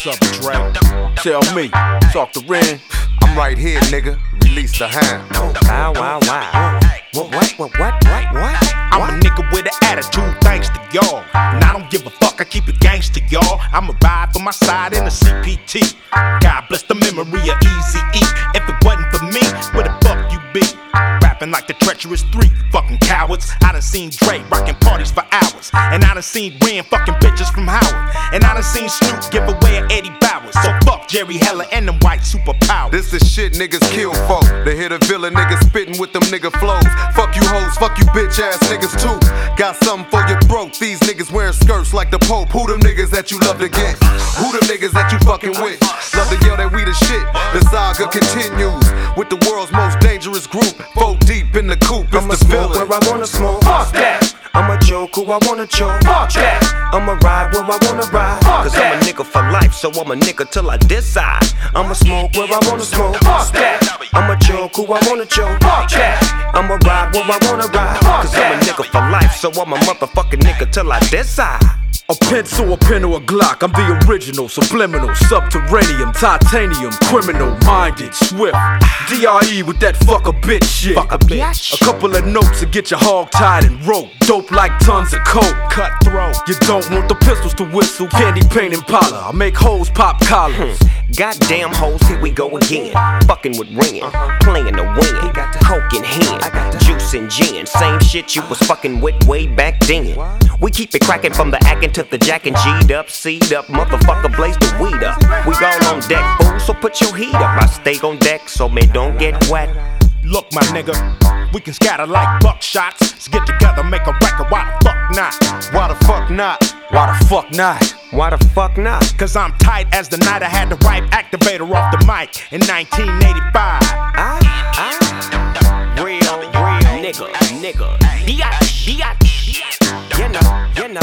Tell me, talk to Ren. I'm right here, nigga. Release the hand. Wow, wow, wow. What, what, what, what, what, what? I'm a nigga with an attitude, thanks to y'all. And I don't give a fuck, I keep it gangster, y'all. I'ma ride for my side in a CPT. God bless the memory seen Dre rocking parties for hours. And I done seen Ren fucking bitches from Howard. And I done seen Snoop give away an Eddie Bowers. So fuck Jerry Heller and them white superpowers. This is shit niggas kill folk. They hit a villain niggas spitting with them nigga flows. Fuck you hoes, fuck you bitch ass niggas too. Got something for your throat. These niggas wearing skirts like the Pope. Who them niggas that you love to get? Who them niggas that you fucking with? Love to yell that we the shit. The saga continues with the world's most dangerous group. Four deep in the coop. It's I'ma the smoke villain. where I wanna smoke. Who I wanna joke. Fuck that. I'ma ride where I wanna ride. Fuck Cause I'm a nigga for life, so I'm a nigga till I decide. I'ma smoke where I wanna smoke. Fuck that. I'ma joke who I wanna joke. Fuck that. I'ma ride where I wanna ride. Cause I'm a nigga for life, so I'm a motherfucking nigga till I decide. A pencil, a pen, or a Glock. I'm the original, subliminal, subterranean, titanium, criminal, minded, swift. DRE with that fuck a bitch shit. Fuck a bitch. A couple of notes to get your hog tied and rope. Dope like tons of coke. Cutthroat. You don't want the pistols to whistle. Candy paint and parlor. I make hoes pop collars. Hmm. Goddamn hoes, here we go again. Fucking with Ren, uh-huh. playing the win. Coke in hand, juice and gin. Same shit you was fucking with way back then. We keep it cracking from the acting to the jacking. G'd up, seed up, motherfucker, blaze the weed up. We all on deck, fool, so put your heat up. I stay on deck so me don't get wet. Look, my nigga, we can scatter like buckshots. Let's get together, make a record. Why the fuck not? Why the fuck not? Why the fuck not? Why the fuck not? Cause I'm tight as the night I had the right activator off the mic in 1985. I, ah, I, ah. real, real nigga, nigga. Biatch, biatch. You know, you know.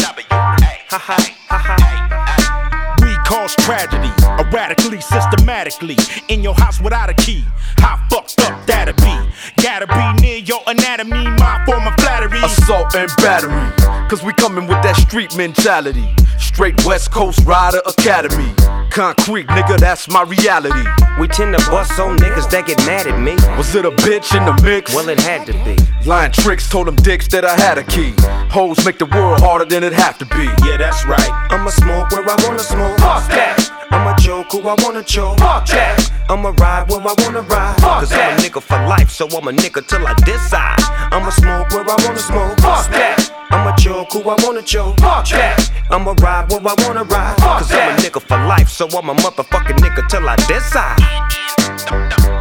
We cause tragedy, erratically, systematically. In your house without a key. How fucked up that'd be? Gotta be near your anatomy, my form of flattery. Assault and battery. Cause we coming with that street mentality. Straight West Coast Rider Academy. Concrete, nigga, that's my reality. We tend to bust on niggas that get mad at me. Was it a bitch in the mix? Well, it had to be. Lying tricks told them dicks that I had a key. Hoes make the world harder than it have to be. Yeah, that's right. I'ma smoke where I wanna smoke. Fuck that. I'ma joke who I wanna joke. Fuck that. I'ma ride where I wanna ride. Fuck Cause I'm a nigga for life, so I'm a nigga till I decide. I'ma smoke where I wanna smoke. Fuck that. I'ma joke who I wanna joke. Fuck that. I'ma ride where I wanna ride. Fuck Cause I'm a nigga for life, so I'm a motherfucking nigga till I decide.